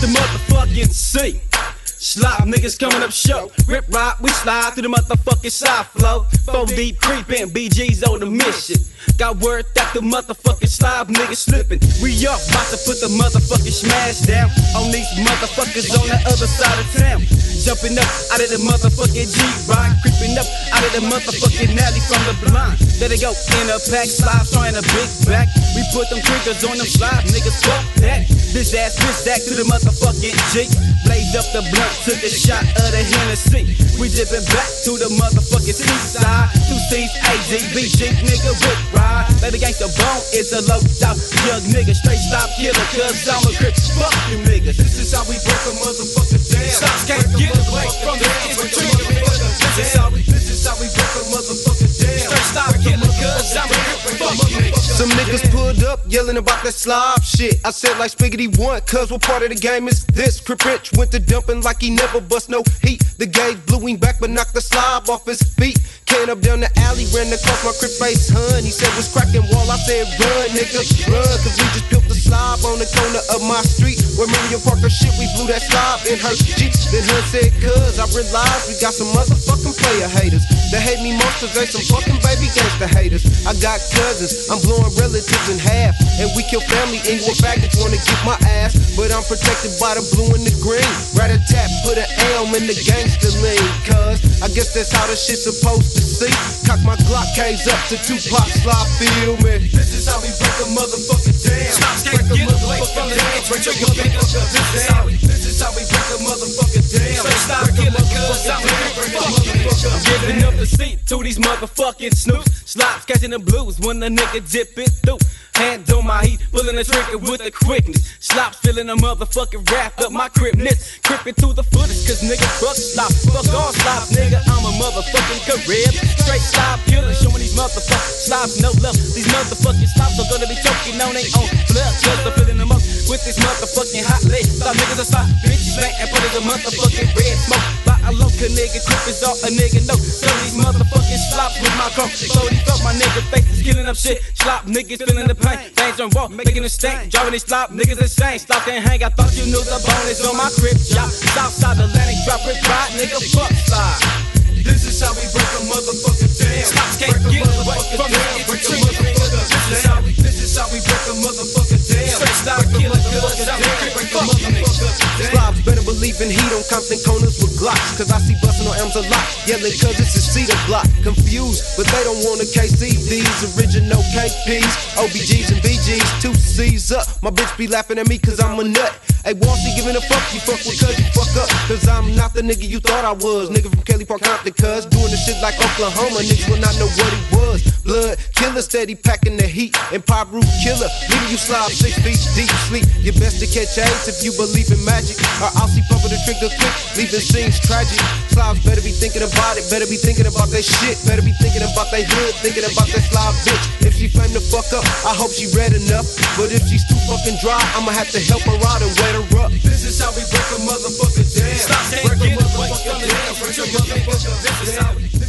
the motherfucking C. Slop niggas coming up show. Rip rock, we slide through the motherfucking side flow. 4 deep creeping, BG's on the mission. Got word that the motherfucking slob niggas slipping. We up, about to put the motherfucking smash down on these motherfuckers on the other side of town. Jumping up out of the motherfucking G-Ride, creeping up out of the motherfucking alley from the blind. There they go, in a pack, slide trying a big back. We put them triggers on them slide, niggas, fuck that. This ass, bitch, back to the motherfucking G. Blaze up the blunt, took a shot of the Hennessy. We dipping back to the motherfucking seaside. Two C's, AZ, BG, nigga, whip ride. Baby gangsta bone is a low top young nigga, straight stop killer, cause I'm a grip. Fuck you niggas. This is how we break a motherfucker down. Stops Some niggas pulled up yelling about that slob shit. I said like Spiggity one, cuz what part of the game is this? Crip Rich went to dumping like he never bust no heat. The gauge blew him back but knocked the slob off his feet. Came up down the alley, ran across my crip face hun. He said was cracking wall, I said run nigga, run. Cause we just built the slob on the corner of my street. Where Miriam Parker shit, we blew that slob in her Jeep. Then hun said cuz I realized we got some motherfucking player haters. They hate me most cause they some fucking baby gangster haters. I got cousins, I'm blowing relatives in half. And we kill family, Inglewood faggots wanna get my ass. But I'm protected by the blue and the green. Rat a tap, put an elm in the gangster league. Cuz I guess that's how the shit's supposed to see. Cock my Glock K's up to two Tupac, slide, feel me. This is how we break a motherfucker down. Break a motherfucker down. A giving up the seat to these motherfucking snoops. Slops catching the blues when the nigga dip it through. Hand on my heat, pulling the trigger with the quickness. Slops feeling a motherfucking wrap up my cripness. Crippin' through the footage, cause nigga fuck slop. Fuck all slops, nigga. I'm a motherfucking career. Straight slop killer, showing these motherfucking slops no love. These motherfucking slops are gonna be choking on their own blood. Cause I'm filling them up with this motherfucking hot lead. Thought niggas are slop bitches, man, and put it a motherfucking red smoke. By a loca nigga, crip is all a nigga know. Of these motherfucking slops with my car. So these fuck my nigga face is killing up shit. Slop niggas feeling the pain. Things on raw, making a stink. Driving these slop niggas insane. Stop can't hang. I thought you knew the bonus on my crib. Y'all Southside Atlantic, drop it right, nigga. Fuck slide. In heat on Compton corners with Glocks. Cause I see bustin' on M's a lot. Yelling cause it's a cedar block. Confused, but they don't want a KC. These original KPs, OBGs and BGs. Two C's up. My bitch be laughing at me cause I'm a nut. Hey, Walshy giving a fuck, you fuck with cuz you fuck up. Cause I'm not the nigga you thought I was. Nigga from Kelly Park Compton, cuz doing the shit like Oklahoma. Niggas will not know what he was. Blood killer, steady packing the heat. And pop roof killer, leaving you slob six feet deep sleep. You best to catch AIDS if you believe in magic. Or I'll see pumping the trigger quick, leaving scenes tragic. Slobs better be thinking about it, better be thinking about that shit. Better be thinking about they hood, thinking about that slob bitch. If she flame the fuck up, I hope she read enough. But if she's too fucking dry, I'ma have to help her out and wet her up. This is how we break a motherfucker down. Stop Break a motherfucker down. Break a motherfucker down.